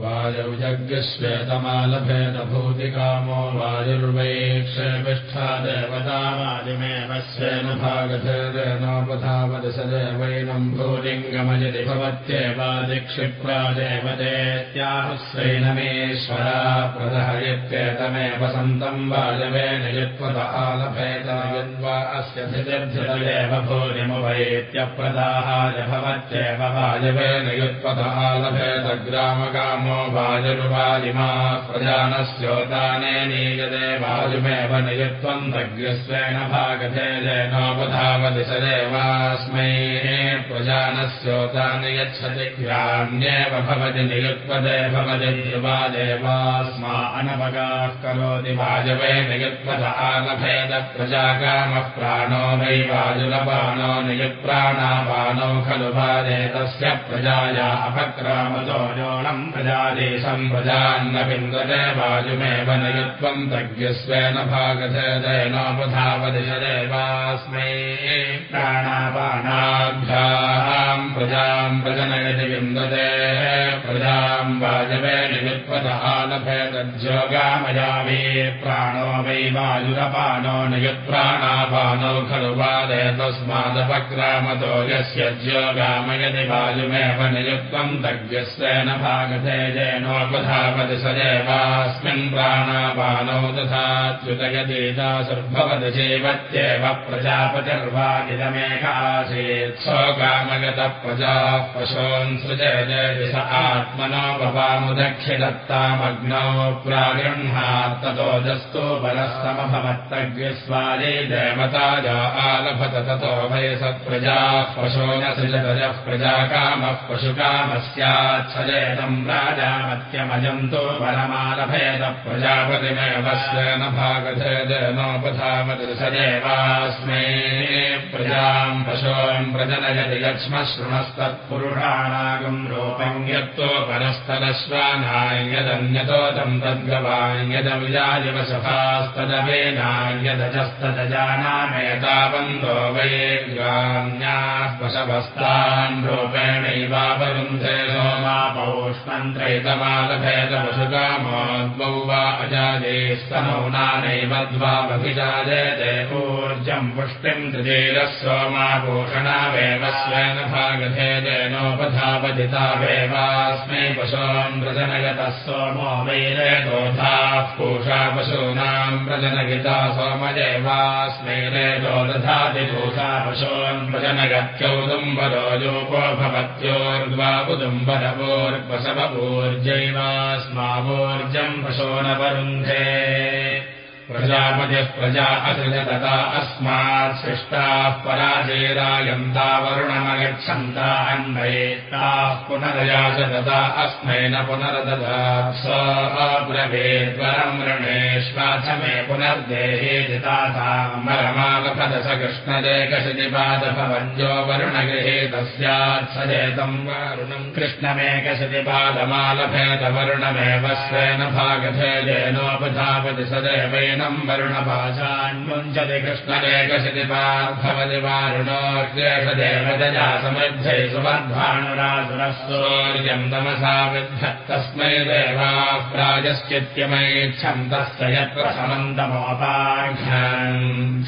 वाय वायुजज्ञश्वेतमालभेदभूतिकामो वायुर्वैक्षेपिष्ठा देवतामादिमेव स्वेन भागधेनोपधावदश देवैनम् भूलिङ्गमयति भवत्येवादिक्षिप्रा देवतेत्याहुस्वैनमेश्वरा प्रदहयत्येतमेव सन्तम् वायवेन युत्पद आलभेदयन्वा अस्य धिजर्धितदेव भूरिमुभयेत्यप्रदाहाय भवत्येव वायवेन युत्पद आलभेदग्रामकामो वायुर्वालिमा प्रजानस्योताने नीयते वायुमेव नियुत्वम् दग्रस्वेन भागधे जैनोपधावदिशदेवास्मै प्रजानस्योतानि यच्छति ग्राम्येव भवति नियुत्पदे भवति ध्रुवा देवास्मा अनपगाः करोति नियुत्पद आलभेद प्रजाकामः प्राणो वै वायुरपानो नियुत्प्राणापानौ खलु वादे तस्य प्रजाया अपक्रामतो योणम् प्रजादेशम् प्रजान्नबिन्दते वायुमेव नियुत्वम् तज्ञस्वेन भागधे दैनोपधावदिश देवास्मै प्राणापानाभ्याम् प्रजाम् प्रजनयति विन्दते प्रजाम् वायवे नियुत्पद आलभेदज्योगामयावे प्राणो वै वायुरपानो नियुत्प्राणापानौ खलु वादे तस्मादपक्रामतो यस्य ज्योगामयति वायुमेव नियुक्तम् तज्ञस्वेन भागधे जैनोपधावति स देवास्मिन् प्राणापानौ तथाच्युतयतीतासुर्भवति चैवत्येव प्रजापतिर्वादिदमेकासीत् स्वकामगतः प्रजाः पशून् सृजयति स आत्मनो भवामुदक्षिदत्तामग्नौ प्रागृह्णात्ततोजस्तो बलस्तमभवत्तज्ञस्वादे देवता जा आलभत ततो वै सत्प्रजाः पशो न सृजतजः प्रजाकामः पशुकामस्याच्छजेतम् राजामत्यमजन्तो बलमालभेद प्रजापतिमेव स्वेन भागधेदनोपधावति स देवास्मै प्रजाम् पशून् प्रजनयति यक्ष्मशृणस्तत्पुरुषाणागम् रूपम् यत्तो परस्तरश्वानायदन्यतो तम् तद्गवान्यदविजादिवशभास्तदवेनायदजस्तदजानामेतावन्तो वै ग्राम्याः पशवस्तान् रूपेणैवावरुन्धे सोमा पौष्मन्त्रैतमालभेदपशुकामोद्वौ वा अजादे स्तमौनानैव द्वावभिजायते ऊर्जम् पुष्टिम् त्रिजेरः सोमा भूषणावेव स्वेन भागधेदेनोपधापदितावेवास्मै पशून् प्रजनगतः सोमो वैरेदोधाः पूषा पशूनाम् प्रजनगिता सोमजेवास्मै रेदो दधाति पूषा पशून् प्रजनगत्यौदुम्बरो योपो भवत्योर्द्वा उदुम्बरवोर्पशवपूर्जैवास्मावोर्जम् पशोनवरुन्धे प्रजापतिः प्रजा असृजतता अस्मात् सृष्टाः पराजेरायन्ता वरुणमगच्छन्ता अन्वयेत्ताः पुनरयाच दता अस्मै न पुनरदधा स अब्रवेद्वरम् रणेष्वाथ मे पुनर्देहे जितासाम्बरमालपदस कृष्णदेकशतिपादभवञ्जो वरुणगृहे तस्यात् स जेतम् वरुणम् कृष्णमेकशतिपादमालभेदवरुणमेव स्वेन भागभेदेनोपधापति स विद्ध तस्मै देवाः प्राजश्चित्यमैच्छन्तस्य यत्र समन्तमोपाघ्यान्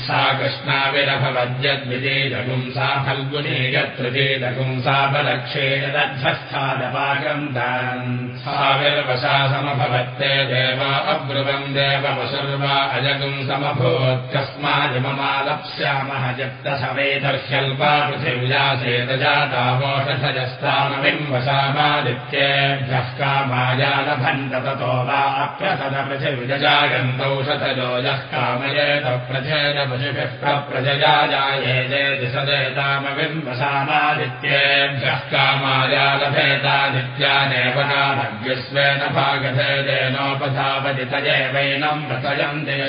सा कृष्णाविरभवद्यद्विजेदगुम् सा फल्गुनी यत्र चेदगुम् सा बलक्षेण दध्वस्थादपाकम् तान् सा विर्वशा समभवत्ते देवा अब्रुवम् देवपशुर्वा अजगुम् समभूत्कस्मादिममालप्स्यामः जप्तसवेदर्ह्यल्पा पृथिव्यासेतजातावोषधजस्तामविम् वशामादित्येभ्यः कामायालभन्त ततो वा अप्रसदपृथिविजजागन्तौषधजो यः कामयेत प्रथेन पशुभिः प्रप्रजया जायेदेति सदेतामविम् वशामादित्येभ्यः कामायालभेतादित्यानेव नाभग्यस्वेन भागधेदेनोपधावति तजेवैनम्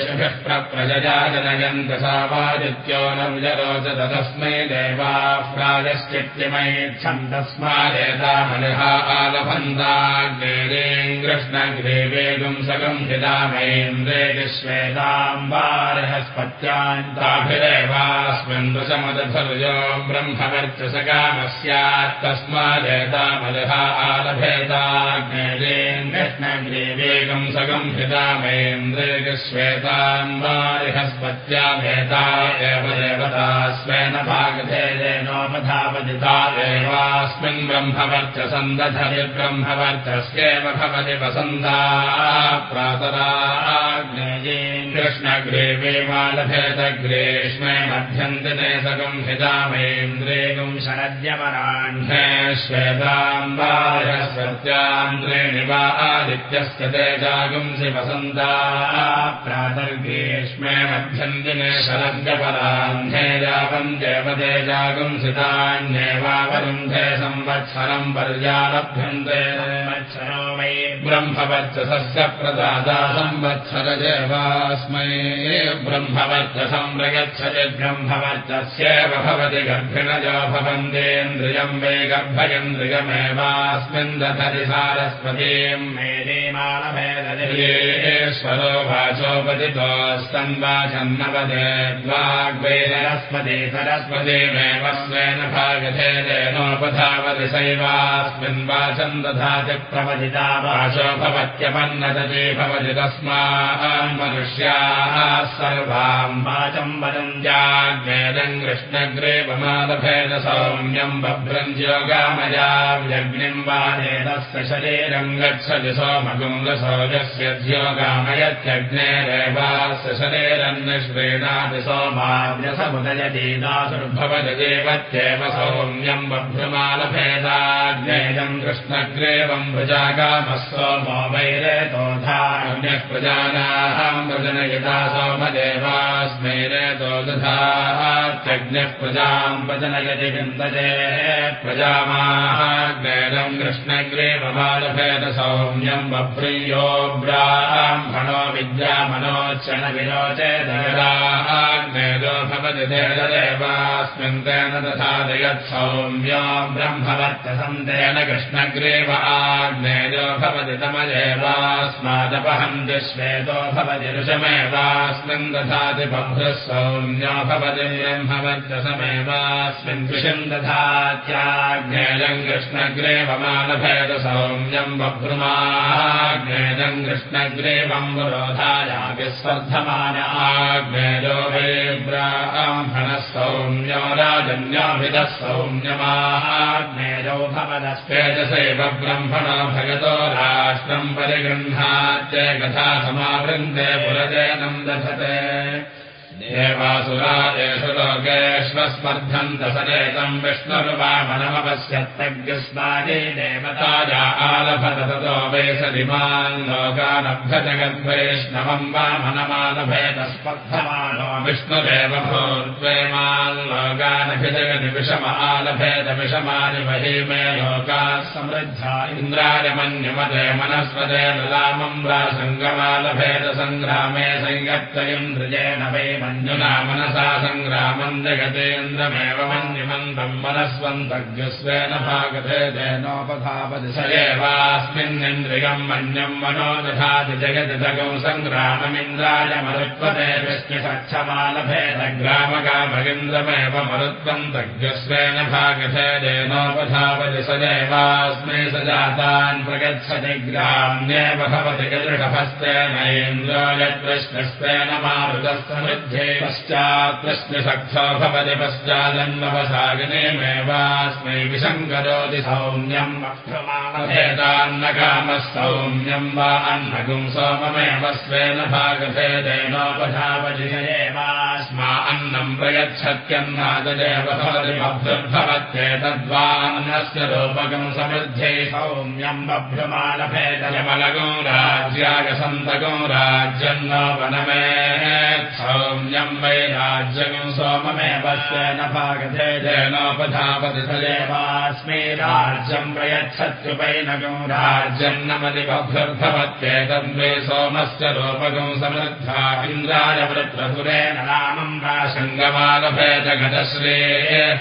व्रतयम् देशभिः प्रजया जनयन्त सावादित्यो नरोचत तस्मै देवाः प्रायश्चित्यमैच्छम् तस्मादेतामनिहा आलभन्ताग्नेरीम् कृष्णग्रीवेगुम् सगम् हितामयेन्द्रे विश्वेताम्बारहस्पत्यान्ताभिरेवास्मिन् दृशमदधर्यो ब्रह्मवर्चसकामस्यात् तस्मादेतामलिहा आलभेताग्नेरीम् कृष्णग्रीवेगम् सगम् हितामयेन्द्रे श्वेताम्बारिहस्पत्याभेता एव देवता स्वेन भागधेनोपधावदिता एवास्मिन् ब्रह्मवर्चसन्दधरि ब्रह्मवर्चस्येव भवति वसन्ता प्रातराग्नेये कृष्णग्रेवेमालभेदग्रेष्मे मध्यन्तिने सकम् हितामेन्द्रेगुम् शरद्यमराह्ने श्वेताम्बारिहस्पत्यान्द्रेणि वा आदित्यस्य तेजागुंसि वसन्ता प्रातर्गेष्मे मध्यन्तिने शरद्यपराह्ने यावम् देवतेजागुंसितान्येवावरुन्धे संवत्सरम् पर्यालभ्यन्ते संवत्सरो वै ब्रह्मवर्चसस्य प्रदाता संवत्सरदेवास्मै ब्रह्मवर्चसम् प्रयच्छति ब्रह्मवर्चस्येव भवति गर्भिणजो भवन्तेन्द्रियम् वै गर्भयन्द्रियमेवास्मिन् दधति सारस्वतीम् मेदेमालभेदश्वरो वाचोपतितोस्तन्वाचन्नवदे द्वाग्वै सरस्वती सरस्वतीमेव स्वेन भागधेदेनोपधावति सैवास्मिन् वाचम् दधाति प्रवदिता वाचो भवत्यपन्नदति भवति तस्मान् मनुष्याः सर्वाम् वाचम् वदन्त्याग्नेदम् कृष्णग्रेवमालभेद सौम्यम् बभ्रञ्ज्योगामयाग्निम् वादेतस्य शरीरम् गच्छति सोमगुङ्गसौजस्य ध्योगामयत्यग्नेरेवास्य शरीरम् निष्क्रीणाति सोमाव्यसमुदयतीदासुर्भवति देवत्येव सौम्यम् बभ्रमालभेदाग्नेयम् कृष्णग्रेवम् प्रजागामः सोमो वैरेतोधान्यः प्रजानाहम् प्रजनयिता सोमदेवास्मै रेतो दधात्यग्निः प्रजाम् प्रजनयति विन्दते प्रजामाहाग्नेयम् कृष्णग्रेवमालभेद सौम्यम् बभ्रियो ब्राह्मणो विद्यामनोच्चन विरोचे दगराग्नेदो भवति देवदेवास्मिन् तेन तथा जयत् सौम्यो ब्रह्मवर्तसम् तेन कृष्णग्रेव आग्नेयो भवति तमदेवास्मादपहम् दुश्वेतो भवति ऋषमेवास्मिन् दधाति बभ्रः सौम्यो भवति ब्रह्मवर्चसमेवास्मिन् कृषिम् दधात्याग्नेयम् कृष्णग्रेवमानभेद सौम्यम् बभ्रुमाग्नेयम् कृष्णग्रेवम् विरोधायाविस्वर्धमानाग्नेयो वै ब्राह्मणः सौम्यो राजन्योभिदः सौम्यमाग्नेयो भवदस्तेजसैव ब्रह्मणो भगतो राष्ट्रम् परिगृह्णात्य कथा समावृन्ते पुरजनम् दधते देवासुरा एषु सचेतम् विष्णुर्वामनमपश्यत्तज्ञस्माजे देवताया आलभत ततो वैसदिमान् लोकानभ्यजगद्वैष्णवम् वामनमालभेत स्पर्धमानो विष्णुदेव भूर्द्वैमान् लोकानभिजगति विषम आलभेत विषमानि महीमे लोकाः समृद्धा इन्द्राय मनस्वते ललामम् वा सङ्गमालभेद सङ्ग्रामे संयत्तयन्द्रिजेन वै मनसा सङ्ग्रामम् जगतेन्द्रमेव मन्यमन्तम् मनस्वन्तज्ञस्वेन भागते तेनोपधापति स एवास्मिन्निन्द्रियम् मन्यम् मनो दधाति जगति जगौ सङ्ग्राममिन्द्राय मरुत्वते विष्णुसच्छमालभेदग्रामकामगिन्द्रमेव मरुत्वन्तज्ञस्वेन भागते तेनोपधापति स एवास्मै स जातान् प्रगच्छति ग्राम्येव भवति गदृढहस्तेन यत्कृष्णस्तेन मारुतस्तमृद्धे पश्चात् कृष्णसक्षो भवति पश्चादन्वसागनेमेवास्मै विशङ्करोति सौम्यम् भेदान्नकामः सौम्यम् वा अन्नगुम् सोममेव स्वेन एवास्मा अन्नम् प्रयच्छत्यन्नाददेव भवति बभ्रुर्भवत्येतद्वान्नस्य रूपकम् समृद्धे सौम्यम् बभ्रुमालभेदयमलगो राज्यागसन्तगो राज्यन्नो वनमे वै राज्यम् सोममेव स्वेन भागधेनोपधापति सदेवास्मै राज्यम् प्रयच्छत्युपैनगम् राज्यम् नमदिभ्यर्थवत्येतद्वे सोमस्य रूपकम् समृद्धा इन्द्राय वृत्रसुरेण रामम् राशङ्गमालभेद गतश्रे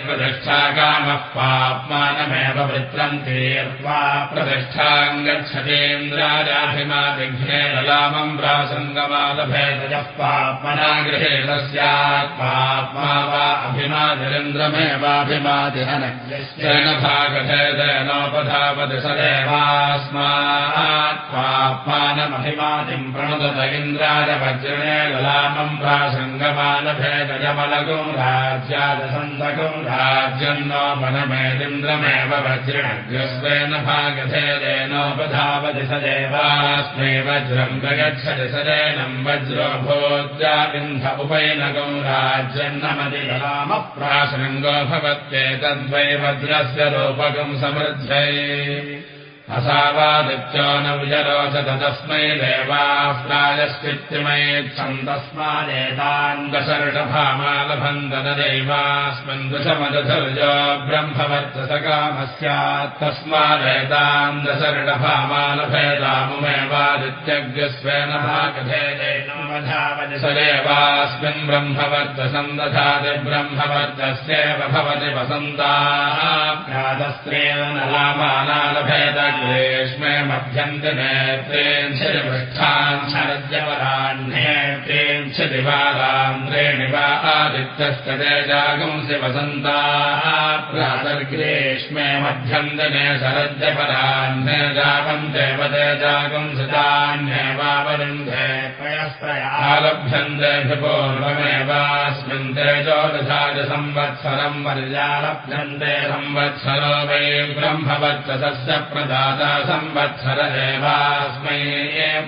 प्रतिष्ठा कामः पाप्मानमेव वृत्रम् तीर्त्वा प्रतिष्ठाम् गच्छतेन्द्रायाभिमादिघ्नेन रामम् पाप्मना गृहेण स्यात् पाप्मा वा अभिमादिरेन्द्रमेवाभिमादिहनग्रेण भागभेदेनोपधापति सदेवास्मात् पाप्मानमभिमादिम् प्रणुदत इन्द्राय वज्रणे ललामम् प्रासङ्गमालभेदजमलगुम् राज्यादसन्तकम् राज्यम् नोपनमेदिन्द्रमेव वज्रणग्रस्वेन भागभेदेनोपधापति सदेवास्मै वज्रम् प्रगच्छति सदेनम् वज्रो भोज्याबिन्ध उपैनगम् राज्यन्नमति ललामप्रासङ्गो भवत्येतद्वै वज्रस्य रूपकम् समृद्धये असावादित्यो न विजरोचत तस्मै देवाः प्रायश्चित्तिमयेच्छम् तस्मादेतान्दशर्षभामालभन्दनदैवास्मिन् दशमदधर्जो ब्रह्मवर्चसकामस्यात् तस्मादेताम् दशर्षभामालभेदामुमेवादित्यज्ञस्वेन भागधेदेवास्मिन् ब्रह्मवर्चसम् दधाति ब्रह्मवर्चस्येव भवति वसन्ताः। प्रातस्त्रेण लामानालभेद ग्रेष्मे मध्यन्तिनेत्रेञ्छति पृष्ठान् शरद्यपराह्नेत्रेञ्छति वारान्द्रेणि वा आदित्यस्य तेजागंसि वसन्ताः प्रातर्ग्रेष्मे मध्यन्तिने शरद्यपराह्ने जावम् देवते जागंसितान्येवावरुन्धे आलभ्यन्तेऽभिपूर्वमेवास्मिन् तेजो दधाज संवत्सरम् वर्यालभ्यन्ते संवत्सरो वै ब्रह्मवर्चसस्य प्रदाता संवत्सर एवास्मै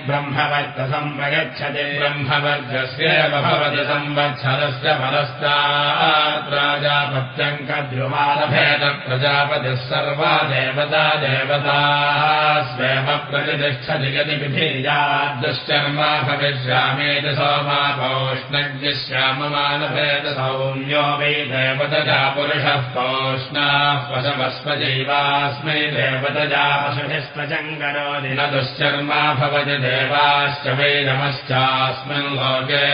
ब्रह्मवर्चसम् प्रगच्छति ब्रह्मवर्गस्येव भवति संवत्सरस्य परस्तात् प्राजापत्यम् कद्युमालभेद प्रजापतिः सर्वा देवता देवताः स्वेव प्रतिष्ठति यदि विधीयाद्दुश्चर्मा भविष्यामेति सोमापोष्णज्ञश्याममानभेद सौम्यो वै देवतजा पुरुषः पोष्णाः पशवस्मजैवास्मै देवतजा पशुभिस्त्वचङ्करोति न दुश्चर्मा भवति देवाश्च वै नमश्चास्मिन् लोके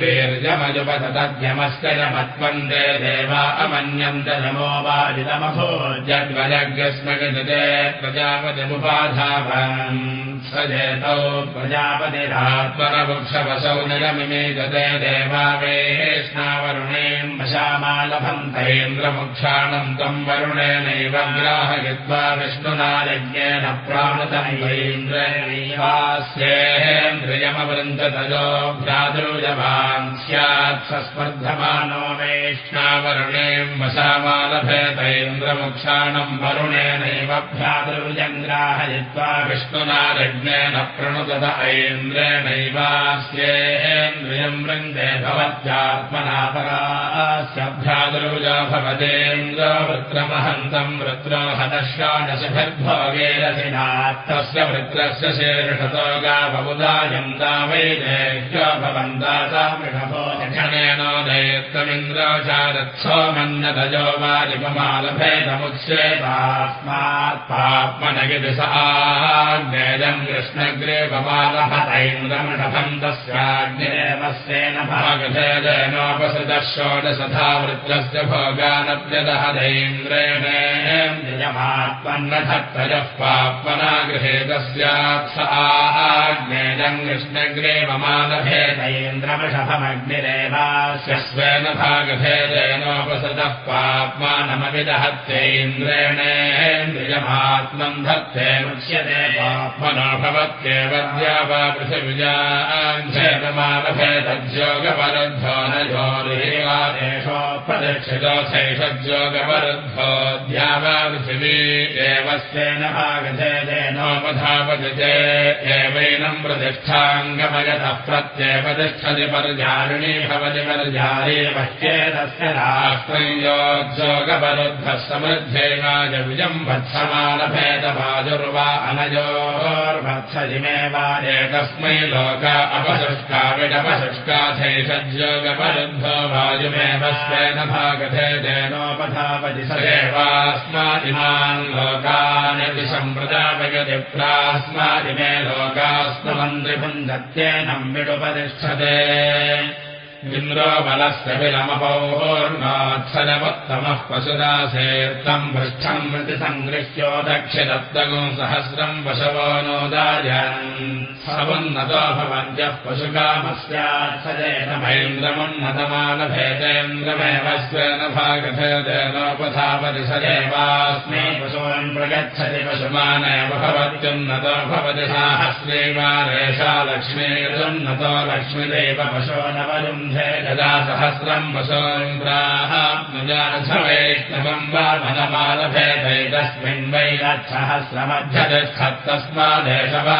वीर्यमजुपतद्यमश्च यमत्वन्दे देवा अमन्यन्त नमो वाजितमभोजद्वयज्ञस्मगजते प्रजापतिमुपाधावन् स जेतौ प्रजापतिरात्मनवृक्षवसौ निरमिमे गते देवा वेष्णावरुणेम् वशामालभन्तैन्द्रमुक्षाणम् त्वम् वरुणेनैव ग्राहयित्वा विष्णुना यज्ञेन प्राणुतम् वैन्द्रेन्द्रियमवृन्दतजो भ्रातृजवान् स्यात् सस्पर्धमानो वेष्णावरुणेम् वशामालभेतैन्द्रमुक्षाणम् वरुणेनैव भ्रातृजम् ग्राहयित्वा विष्णुना यज्ञेन प्रणुदत ऐन्द्रेणैवास्येन्द्रियम् वृन्दे भवत्यात्मना परास्य भ्रातृजा भवतेन्द्र वृत्रमहन्तम् वृत्रो हतश्वानशभिर्भोगेरसिनात्तस्य वृत्रस्य शीर्षतो मृषभो जनेनो दयत्तमिन्द्रोचारत्सो मन्नतजो वारिपमालभेदमुच्येतास्मात् पाप्मनगिति स आग्नेयम् कृष्णग्रे तस्याग्निरेवस्येन भागभेदेनोपसृतः षोडशधा वृत्रस्य भोगानप्यदहदैन्द्रेण निजमात्मन्नधत्तजः पाप्मना गृहे तस्यात् स आग्नेयम् कृष्णग्रे ममालभेदैन्द्रमृषभमग्निरेवास्य स्वेन भागभेदेनोपसृतः पाप्मानमविदहत्यैन्द्रेण निजमात्मम् धत्ते मुच्यते पाप्मनो भवत्येव वा पृथिविजामालभेदज्योगवरुद्धो पृथिवी देवस्येन भागधेदेनोपधापजते एवैनम् प्रतिष्ठाङ्गमयतः प्रत्येव तिष्ठति पर्यारिणी भवति पश्येतस्य राष्ट्रयोद्योगपरुद्धः समृद्धेनायविजम् वत्समानभेदवाजुर्वा अनयोर्वत्सजिमे वा एकस्मै लोक अपसृष्टा विडपसृष्टाथैषज्योगपरुद्धो वायुमेव स्वेन लोकान् सम्प्रदापयति प्रास्मादिमे लोकास्ममन्त्रिपुञ्जत्येनम् विडुपतिष्ठते। पशुदासेत्तम् पृष्ठम् प्रति सङ्गृह्यो दक्षिदत्तगुम् सहस्रम् पशवो नोदार्यन् समुन्नतो भवद्यः पशुकामस्यात् सजेन भैन्द्रमुन्नतमानभेदेन्द्रमेव स्वेन भागभेदेनोपधापति सदेवास्मै पशून् प्रगच्छति पशुमानेव भवत्युन्नतो भवति साहस्रीवारेषा लक्ष्मीरुन्नतो लक्ष्मीदेव पशो नवरुम् यदा सहस्रम् वैष्णवम् वा मनमालभेदैतस्मिन् वैरत्सहस्रमध्यतिष्ठत्तस्मादेश वा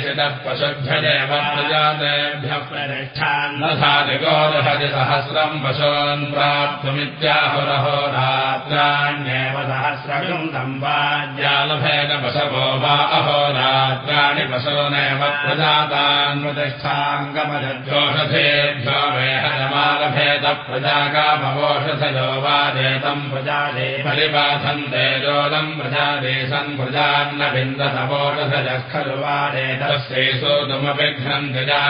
मनःसमेषितः पशुभ्यदेव प्रजातेभ्यः प्रतिष्ठान्नसादिगोदहति सहस्रम् पशून् सम्पाद्यालभेद पशवो वा अहोरात्राणि पशूनेव प्रजातान् वेहजमालभेद प्रजाकामवोषधयो वादेतम् प्रजादे परिबाधन्ते जोलम् प्रजादेशम् प्रजान्न विन्दतवोषधजः खलु वादेतस्यै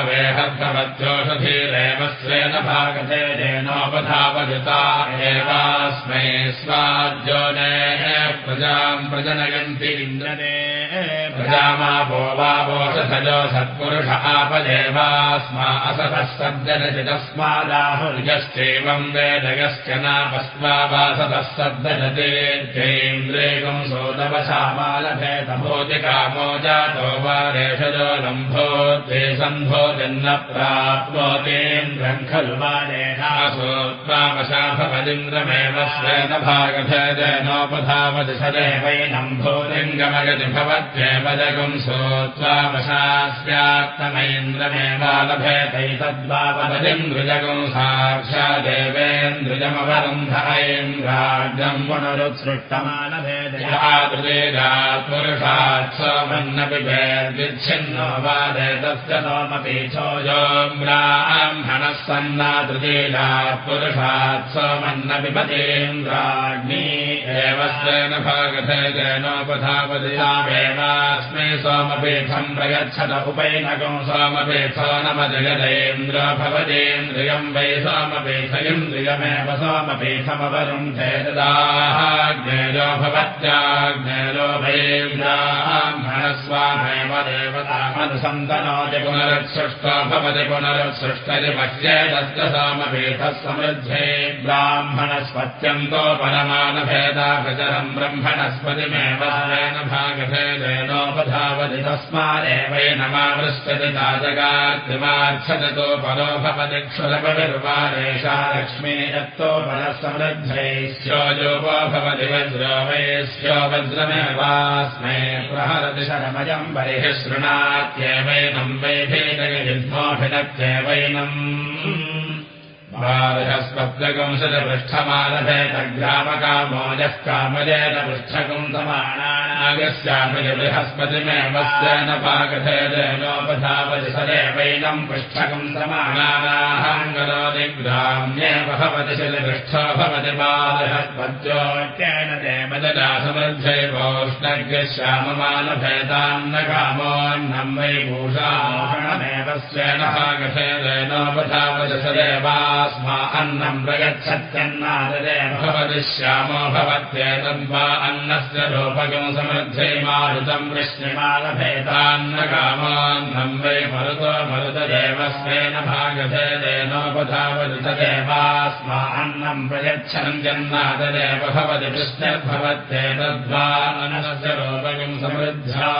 वेहभवत्योषधीरेव स्वेन भागधे जेनोपधावजुता एवास्मै स्वाद्योने प्रजाम् प्रजनयन्ति इन्द्रने प्रजामापो वावोषधजो सत्पुरुष आपदेवास्मा असतः सद्दनति तस्मादाहुर्यश्चैवम् वेदयश्च नापस्मावासतः सद्दनतेन्द्रेकम् सोदवशामालभेदभूति कामो जातो वा प्राप्नोतीन्द्रम् खलु सदेवैनम् भोलिङ्गमगति भवत्येव जगुम् सोत्वावशा स्यात्तमैन्द्रमेवालभेदैतद्वावदिन्द्रुजगुम् साक्षादेवेन्द्रुजमवरुन्ध ऐन्द्राज्यम् पुनरुत्सृष्टमानभेदयात्पुरुषात् वादेतस्य सोमपि छोजो ब्राह्मणः सन्नातृतीयात् पुरुषात् सोमन्नपि पतीन्द्राग्नि एव स्वेन भागधेनोपधापदियामेवास्मै सोमपीठम् प्रयच्छत उपैनकम् सोमपीठो नमजगदेन्द्र भवदेन्द्रियम् वै सोमपीठयिन्द्रियमेव सोमपीठमवरुन्धे ददाहाग्नेयो भवत्याग्नेयो वैन्द्राह्मणस्वामेव देवतामनुसन्तनोति पुनरुत्सृष्टो भवति पुनरुत्सृष्टति पश्येदस्य सोमपीठः समृद्धे ब्राह्मणस्पत्यन्तो परमानभेदाभचरम् ब्रह्मणस्पतिमेव स्वेन भागभेदेनोपधावति तस्मादेवैनमावृष्टति ताजगात्रिमार्च्छतो परो भवति क्षुरपविर्वारेषा लक्ष्मी यत्तो परः समृद्धैश्चोजोपो भवति वज्रो वैश्यो वज्रमेवास्मै प्रहरति शरमयम् बहिः शृणात्येवैनम् वैभेदयुद्धोऽभिनत्येवैनम् बृहस्पत्यकंशपृष्ठमानभेदग्रामकामोजः कामजेन पृष्ठकम् समानानागस्यामि बृहस्पतिमेव स्वेन पाकभेदेनोपधावति सदेवैनम् पृष्ठकम् समानानाहङ्गरोति ग्राम्येव भवति शिलिपृष्ठो भवति बालहस्पत्योत्येन देवदला समृद्धैवोष्णग्यश्याममानभेदान्नकामोऽन्नम् वै स्वेन पाकभेदेनोपधावति सदेवा स्मा अन्नम् प्रगच्छत्यन्नादेव भवति श्यामो भवत्येतद्वा अन्नस्य रूपकम् समृद्धे मारुतम् वृष्णिमालभेदान्नकामान्नम् वै मरुतो मरुतदेव स्वेन भागभेदेनोपधावति भवति तदेवास्मा अन्नम् प्रयच्छन् जन्नातदेव भवति रूपकम् समृद्ध्या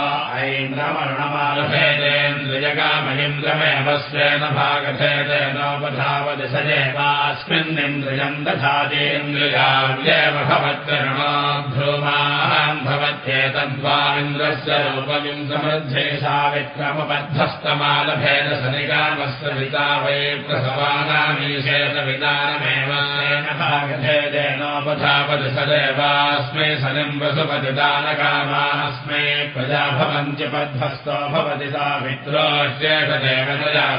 ऐन्द्रमरुणमालभेदेन्द्रियकामयिन्द्रमेव स्वेन भागभेदेनोपधावति स एवास्मिन्निन्द्रियम् दधातेन्द्रियाव्येव भवत्यरुणो भ्रूमान् भवत्येतद्वा इन्द्रस्य रूपकम् समृद्धे सा विक्रमबद्धस्तमालभेद सनिकामस्य पिता वै प्रसवानामीशेतविदानमेव भागभेदेनोपधावति सदेवास्मै सनिम् वसुपति दानकामास्मै प्रजा भवन्त्यपद्धस्तो भवति सा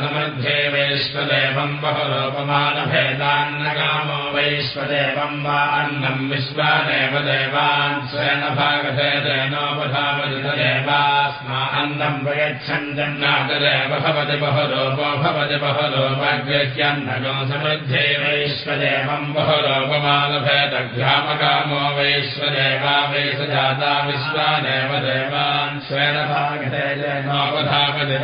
समृद्धे वैश्वदेवम् बहुलोपमानभेदान्नकामो वैश्वदेवम् वा अन्नम् विश्वादेव देवान् स्वेन सदेवास्मा अन्नम् प्रयच्छन् जन्नातदेव भवति बहुलोपो भवति बहुलोपग्रह्यन्नगो समृद्धे वैश्वदेवम् बहुलोपमानभेदग्रामकामो वैश्वदेवा वैसजाता विश्वादेव देवान् स्वेन भागधेनोपधापति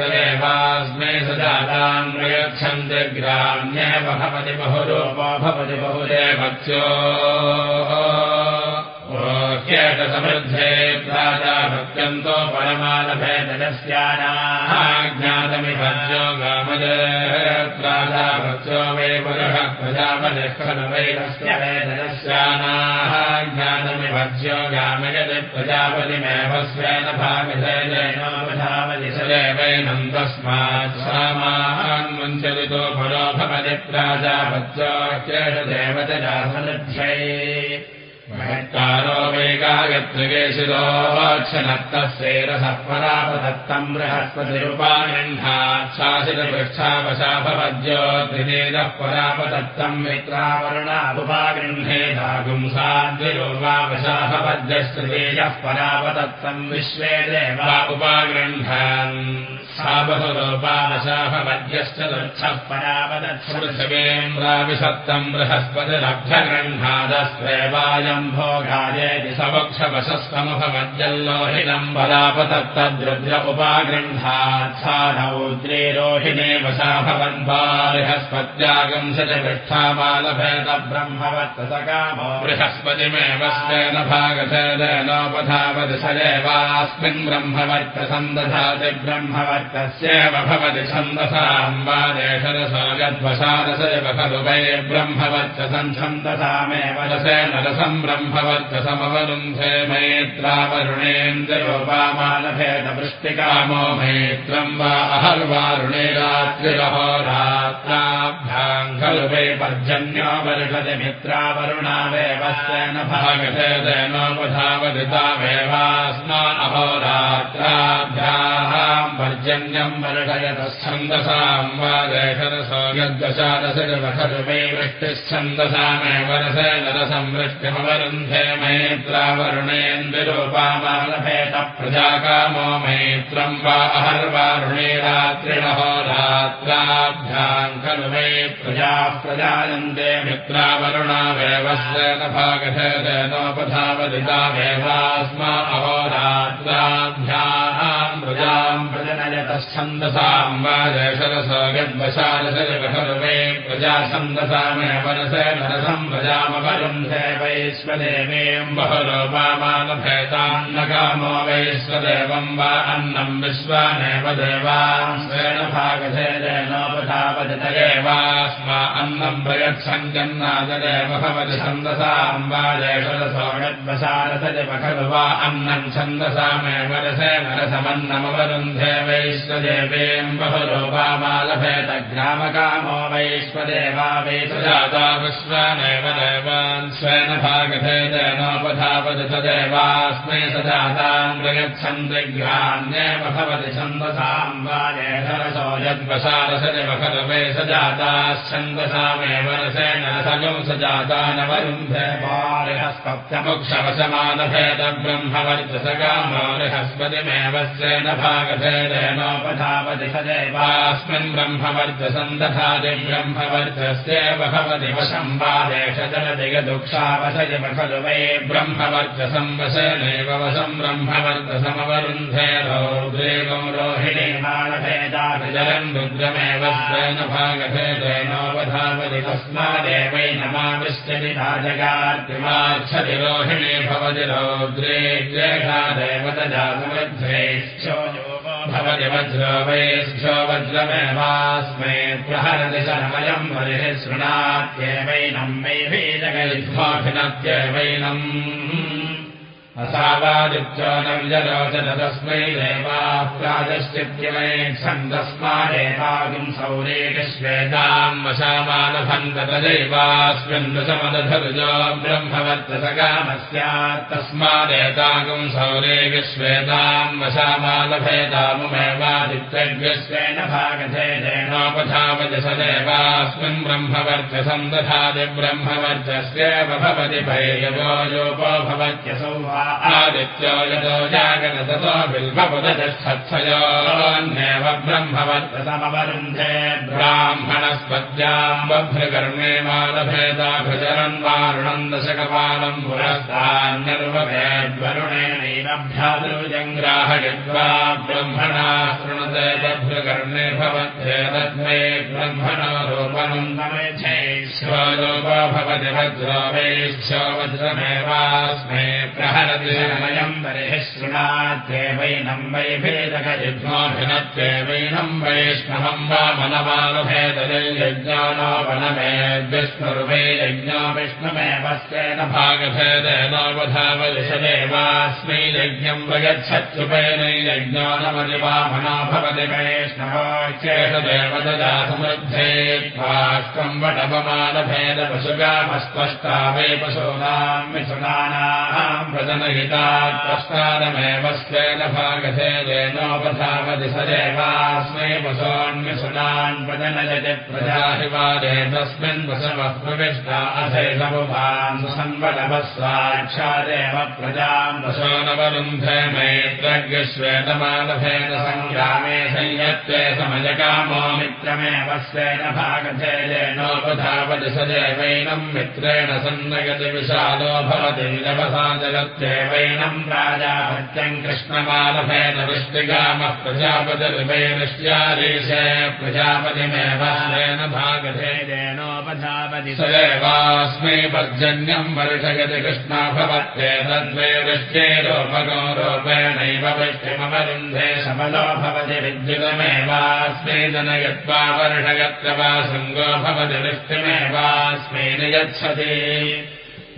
तदेवास्मै सजातान् प्रयच्छन्ति ग्राम्येव भवति बहुरूपो भवति बहुदेवत्यो समृद्धे प्राजा भक्त्यन्तो परमालभेदस्यानाः ज्ञातमिभज्यो गामज प्राजा भक्त्यो वै पुरः प्रजापतिः खलु वैरस्य वेदनस्यानाः ज्ञातमिभज्यो गामयद् प्रजापतिमेव स्वेन भागधेनोपधावति सदैवैनम् तस्मात् सामान्वञ्चलितो परो भवति प्राजापत्यो देवतया समृद्ध्यै महत्कारो वैगायत्रिकेशिरोक्षनत्तस्यैरसः परापदत्तम् परापदत्तम् मित्रावरुणापुपागृह्णेधागुंसाद्विरोपावशाभवद्यस्त्रितेजः परापदत्तम् विश्वे देवा उपागृह्णान् सा बहुरूपावशाभवद्यश्च दुःखः परापदत्सृथिवेन्द्राविसत्तम् बृहस्पतिरभ्यगृह्णादस्त्रेवायम् परापतत्तद्रुद्र उपागृह्णाच्छादौद्रे रोहिणे वशा भवन्वाहस्पत्यागम् स च पृष्ठामालभेद ब्रह्मवत्तसकामो बृहस्पतिमेव स्वेन भागधेनोपधावति स एवास्मिन् ब्रह्मवर्तसन्दधाति ब्रह्मवर्तस्येव भवति ब्रह्मवर्तसम् छन्दसामेव रसेन रसम् ब्रह्मवर्तसमवरुन्धे मैत्रावरुणेन्द्रयोपामालभेदवृष्टिकामो मैत्रम् वा अहर्वारुणे रात्रिरहो रात्राभ्याम् खलु वै पर्जन्यो वर्षति मित्रावरुणावेव स्वेन भागधेदेनोपधावदितामेवास्मा अहोरात्राभ्याम् पर्जन्यम् वर्षयतश्छन्दसाम् वा देशरसो यद्दशादशखलु वै वृष्टिश्छन्दसामेव रसेन रसम् वृष्टिमवरुन्धे मैत्रावरुणेन्द्रोपामालभेत प्रजाकामो मैत्रम् वा अहर्वारुणे रात्रिणहो रात्राभ्याम् खलु वै प्रजाः प्रजायन्ते मित्रावरुणावेव स्वेन भागधेनोपधावदितामेवास्मा अहोरात्राभ्याम् प्रजनयतश्छन्दसाम् वा जयशरसो यद्वशालसखलु वै प्रजाछन्दसामेव रसेन रसम् प्रजामवरुन्धे वैश्वदेवीम् बहुलोपामानभेतान्नकामो वैश्वदेवम् वा अन्नम् विश्वानेव देवान् स्वेन भागधेनोपधावदित एवास्मा अन्नम् प्रयच्छन् जन्नाददेव भवति छन्दसाम् वा जयशरसो यद्वशालसजव खलु वा अन्नम् छन्दसामेव रसेन रसमन्नमवरुन्धे वैश्वदेवीम् बहुलोपामालभेत ग्रामकामो वैश्वदेवा वैसजाता विश्वानेव देवान् स्वेन भागधेदेनोपधावति तदेवास्मै सजाताम् प्रयच्छन्ति ग्राम्येव भवति छन्दसाम् वा जेधरसो यद्वशारसजव खलु वै सजाताश्छन्दसामेव रसेन रसगम् सजाता न वरुन्धे बालहस्पत्यमुक्षवशमानभेद ब्रह्मवर्चसगामो बृहस्पतिमेव स्वेन भागधेदेनो नोपधावति स देवास्मिन् ब्रह्मवर्जसन्दधाति ब्रह्मवर्जस्येव भवति वशम् वादेश जलदिगदुक्षावशयव खलु वै ब्रह्मवर्जसंवशनैव वशम् ब्रह्मवर्जसमवरुन्धे रौद्रेगम् रोहिणी मानभेदाभिजलम् रुद्रमेव स्वेन भागभेदेनोपधावति तस्मादेवैनमाविश्यति राजगार्तिमाच्छति रोहिणी भवति रौद्रे भवति वज्रो वैश्चो वज्रमेवास्मै प्रहरति शरमयम् वरिः शृणात्येवैनम् वैभीजगैष्माभिनत्येवैनम् असावादित्यो तस्मै देवाः प्राजश्चित्यमे छन्दस्मादेवागिम् सौरेकश्वेताम् वशामानभन्ततदैवास्मिन् दशमदधरुजो ब्रह्मवर्तसकामस्यात् तस्मादेतागुम् सौरेकश्वेताम् वशामालभेदामुमेवादित्यग्रस्वेन भागधेनोपधावजस देवास्मिन् ब्रह्मवर्चसम् दधाति ब्रह्मवर्चस्येव भवति योपो भवत्यसौ वा आदित्यो यतो जागरततो बिल्बपुदतिष्ठत्सयोन्येव ब्रह्मवर्तसमवरुन्धे ब्राह्मणस्पद्याम् बभ्रकर्णे मालभेदाभृचरन् वारुणम् दशकपालम् पुरस्तान्यर्वभेद्वरुणेनैव भ्यातृजङ्ग्राहयित्वा ब्रह्मणा शृणुते बभ्रकर्णे भवध्ये तद्मे ब्रह्मणो रूपम् नमेच्छैश्वरोपो भवति वज्रो वैश्यो वज्रमेवास्मै प्रहर मयम् वरिः शृणात्येवैनम् वै भेदकयुग्मोऽभिनत्येवैनम् वैष्णवम् वा मनमानुभेदयज्ञानो वनमेद्विष्णुर्वै यज्ञो विष्णुमेव स्वेन भागभेदेनोपधावदिशदेवास्मै यज्ञम् वयच्छत्युपैनैयज्ञो न मदिवामनो भवति वैष्णवोच्चेषदेवतजा समृद्धे त्वाष्टम् वटपमानभेदपशुगामस्पष्टा वै पशूनाम् मिथुनानाम् प्रजनहितात्प्रस्तादमेव स्वेन भागधेदेनोपधावति स देवास्मै वसोऽन्यसुनान् प्रजनयति प्रजाहिवादे तस्मिन् वसवः प्रविष्टा अथैषमुभान् संवटवः साक्षादेव प्रजाम् वसोनवरुन्धे मैत्रज्ञश्वेतमालभेन सङ्ग्रामे संयत्ते समजकामो मित्रमेव स्वेन भागधेदेनोपधावति स देवैनम् मित्रेण सन्नगति विशालो भवति विलवसा जगत्येवैनम् राजाभत्यम् कृष्णमालभेन वृष्टिगामः प्रजापतिर्वैरश्यादेश प्रजापतिमेव स्वेन भागधेदेनोपधावति स एवास्मै पर्जन्यम् वर्षयति कृष्णा भवत्ये तद्वै वृष्टेरोपगो रूपेणैव वृष्टिमवरुन्धे सबलो भवति विद्युतमेवास्मै जनयत्वा वर्षयत्र वा शृङ्गो भवति वृष्टिमेवास्मै नियच्छति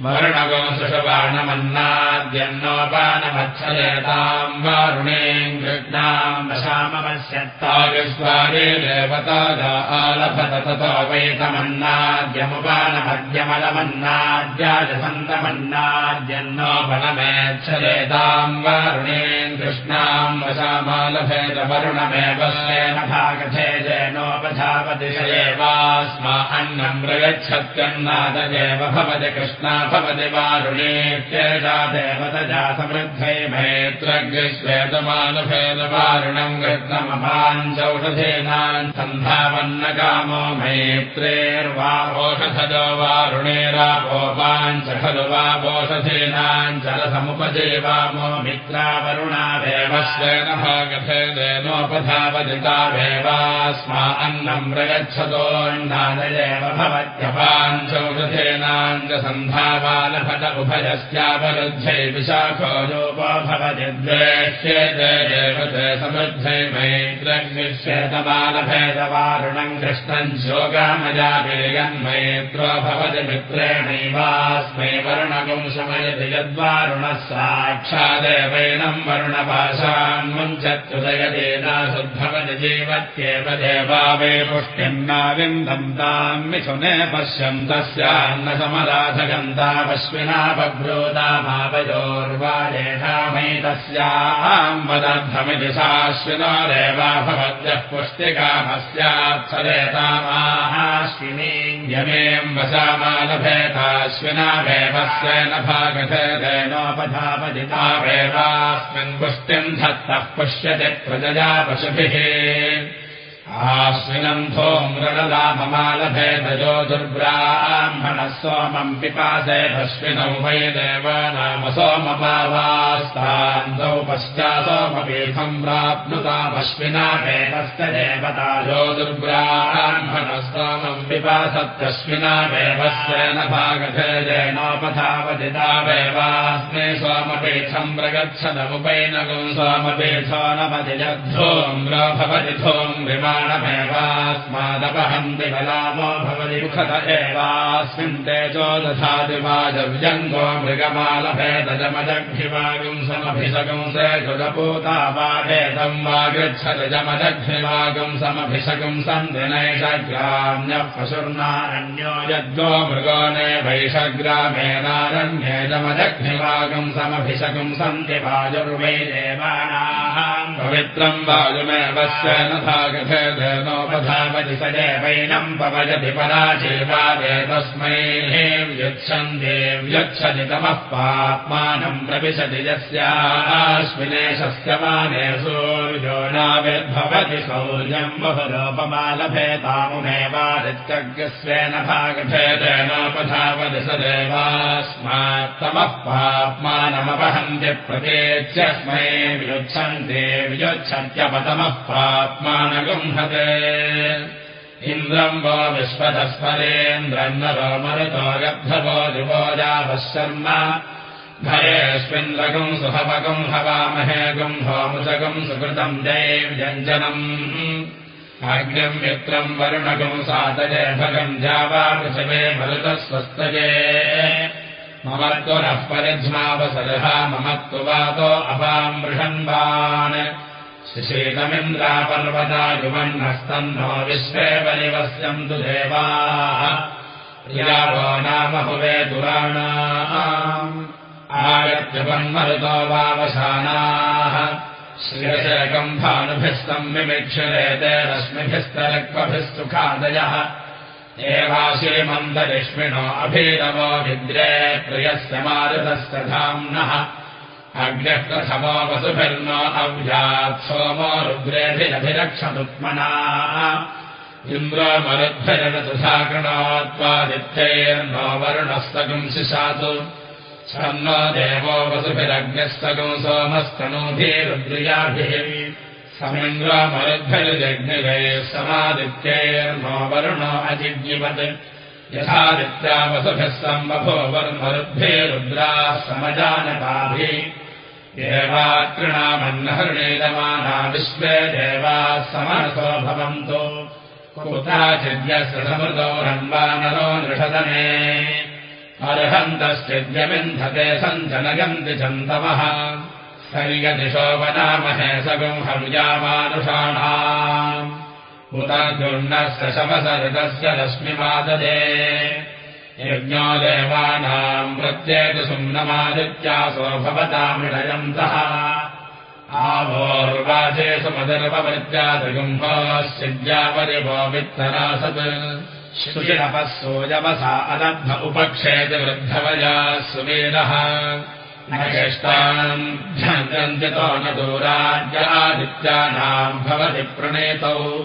वर्णगोसुषबाणमन्नाद्यन्नोपानमच्छलेताम् वारुणे कृष्णाम् वशामवश्यत्तागस्वारे देवतादा आलभत ततो वैतमन्नाद्यमुपानमद्यमलमन्नाद्याजसन्तमन्नाद्यन्नोपनमेच्छलेताम् वारुणे कृष्णाम् वशामालभेद वरुणमेव स्वेन भागधेजेनोपधावतिशयेवास्मा अन्नम् प्रयच्छत्यन्नाददेव भवति कृष्णा भवति वारुणेत्येषा देवतजा समृद्धै मैत्रग्श्वेतमानुभेदवारुणम् कृष्णमपाञ्चौषधेनान् सन्धावन्नकामो मैत्रेर्वा ओषधजो वारुणेरापोपाञ्च खलु वा ओषधेनाम् जलसमुपजेवामो मित्रावरुणादेव स्वेन भागभेदेनोपधावदितावेवास्मा अन्नम् प्रयच्छतोऽण्डादयेव भवत्यपाञ्चौषधेनाम् च उभयस्यावरुद्धै विशाखो भवति समृद्धै भवति मित्रेणैवास्मै वरुणपुंसमयति यद्वारुणः साक्षादेवैनम् वरुणपाशान्मुञ्चत्युदयदेनासुद्भवति जीवत्येव देवा वे पुष्टिम् नाविन्दम् ताम् मिथुने पश्यम् तस्यान्न समराधगन्ता साश्विनो देवा भवद्यः पुष्टिकामस्यात् सदेतामाश्विनी यमेम् वसामालभेताश्विना वेवस्य न भागधेनोपधापदितावेवास्मिन् पुष्टिम् धत्तः पुष्यति प्रजया पशुभिः आश्विनम् धोमृगलाममालभेदयो दुर्ब्राह्मणः सोमम् पिपासे भस्विनौ वै देव नाम सोमपावास्तान्दौ पश्चासोमपीठम् प्राप्नुतामश्विना देवस्य देवतायो दुर्ब्राह्मणः सोमम् पिपासत्यश्विना देवस्य न भागधेनोपधावदितावेवास्मे सोमपीठम् प्रगच्छदमुपैनगुम् सोमपीठो नमतिजद्धोम्रो भवति धूम्रिमा ेवास्मादपहन्ति बलामो भवति मुखत एवास्मिन् तेजो दधाति वाजव्यङ्गो मृगमालभेदजमदग्भिवागुम् समभिषगुंसे सुरपूता वागेदम् वा गच्छति जमदग्भिवागुम् समभिषगुम् सन्धिनैषग्राम्यः पशुर्नारण्यो यद्गो मृगो ने वैषग्रामेनारण्ये जमदग्भिवागुम् समभिषगुम् सन्ति वाजुर्वै देवानाः पवित्रम् वाजुमेवस्य न नोपधावति स देवैनम् पवजति पराजीवादे तस्मै व्युच्छन् देव्यच्छति तमः पाप्मानम् प्रविशति यस्याश्विनेशस्य माने सूर्यो नाविर्भवति सौर्यम् बहुलोपमालभेतामुमेवादित्यज्ञस्वेन भागभेदेनोपधावति स देवास्मात्तमः पाप्मानमपहन्ति प्रतेत्यस्मै व्युच्छन्ति व्युच्छत्यपतमः पाप्मा इन्द्रम् वो विश्वतस्परेन्द्रम् नरो मरुतो गद्धवो दिवोजावः शर्म। भयेऽस्मिन्द्रगम् सुहवगम् हवामहे गुम्भोमुचगम् सुकृतम् दैव्यञ्जनम् आज्ञम् मित्रम् वरुणगम् सातये भगम् जावा पृथिवे मरुतस्वस्तये मम त्वनः परिध्मावसरः मम त्ववातो अपाम् मृषन्वान् शिशीतमिन्द्रापर्वता युवन्नस्तन्नो विश्वे परिवस्यन्तु देवाः यावो नाम हुवे दुराणाम्। आगत्यपन्मरुतो वावशानाः। श्रियशेकम् भानुभिस्तम् विमिक्षरेते रश्मिभिस्तरक्वभिस्तु खादयः एवाशीमन्तरिष्मिणो अभीरवो विद्रे प्रियस्य मारुतस्य धाम्नः अग्न्यप्रथमो वसुभिर्नो अव्यात् सोमो रुद्रेभिरभिरक्षतुत्मना इन्द्रो मरुद्भिरनतुषाकृणोत्वादित्यैर्नो वरुणस्तगुम् शिशातु। छन्नो देवो वसुभिरग्निस्तगुम् सोमस्तनूभिरुद्रियाभिः समिन्द्रो मरुद्भिर्जग्निभैः समादित्यैर्नो वरुणो अजिज्ञिवत् यथादित्या वसुभिः सम्बभो वरुमरुद्भे रुद्राः समजानताभिः देवाकृणामन्नहृणीयमाना विश्वे देवाः समनसो भवन्तु। समृतो रन्वानरो नृषदने। अर्हन्तश्चिद्यमिन्धते सञ्जनयन्ति चन्तमः सरिगदिशो वनामहे सगुंहव्यामानुषाणाम् उतर्जुर्णस्य शमसर्गस्य रश्मिमाददे यज्ञो देवानाम् प्रत्येतु सुम्नमादित्यासो भवतामिडयन्तः आवोर्वाचेषु मदर्ववृत्यादिगुम्भोश्चिद्यापरिभो वित्तरासत्। शुचिरपः सोजवसा अदब्ध उपक्षेति वृद्धवया सुवेदः। न चेष्टाम् न दूराद्यादित्यानाम् भवति प्रणेतौ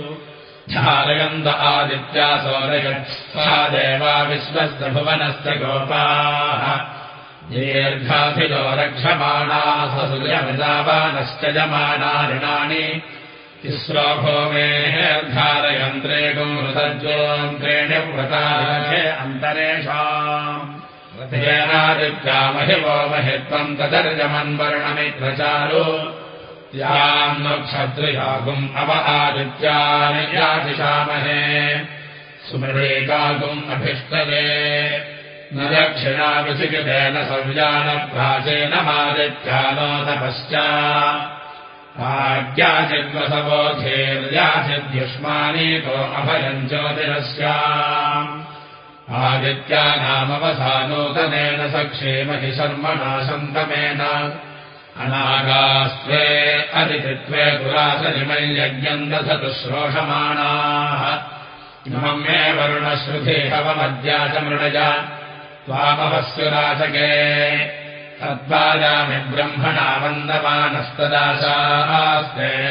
आदित्या सौरयत्सा देवा विश्वस्य भुवनस्य गोपाः। दीर्घाभिलो रक्षमाणाः सूर्यमृदावानश्च जमाना ऋणानि। तिस्रो भूमेः अर्धारयन्त्रे गुंहृतज्योन्त्रेण्य व्रतारथे अन्तरेषाम्। रथेनादित्यामहिवो महित्वम् तदर्जमन्वर्णमित्रचारु याम् न क्षत्रियागुम् अव आदित्यानि यातिशामहे सुमृकागुम् अभिष्टये। न दक्षिणाविचिकृतेन संजानप्राचेन मादित्यानो तपश्चा। भाग्याचिद्वसवोधेर्याचिद्युष्मानीतो अभयम् ज्योतिरस्याम् आदित्या नामवसानूतनेन सक्षेमहि शर्मणा सन्तमेन अनागास्त्वे अदितित्वे पुरासनिमय्यज्ञम् दधतु श्रोषमाणाः इमम् मे वरुणश्रुधेहवमद्या च मृणज। त्वामवस्युराचके तद्वाजामि ब्रह्मणा वन्दमानस्तदाशास्ते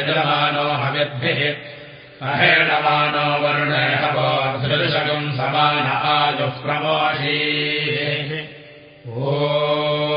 जलमानो हव्यद्भिः अहेणमानो वरुणेहवो धृदृशकम् समान आयुः प्रमोषी। ओ